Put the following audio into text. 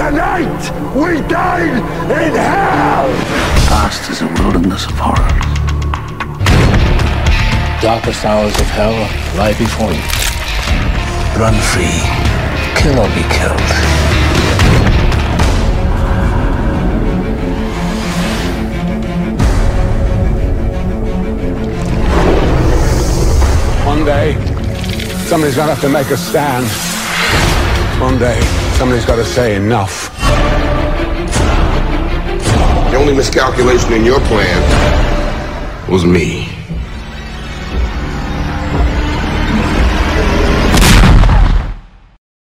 fight! We died in hell! Past is a wilderness of horrors. Darkest hours of hell lie before you. Run free. Kill or be killed. One day, somebody's gonna have to make a stand. One day, somebody's gotta say enough. The only miscalculation in your plan was me.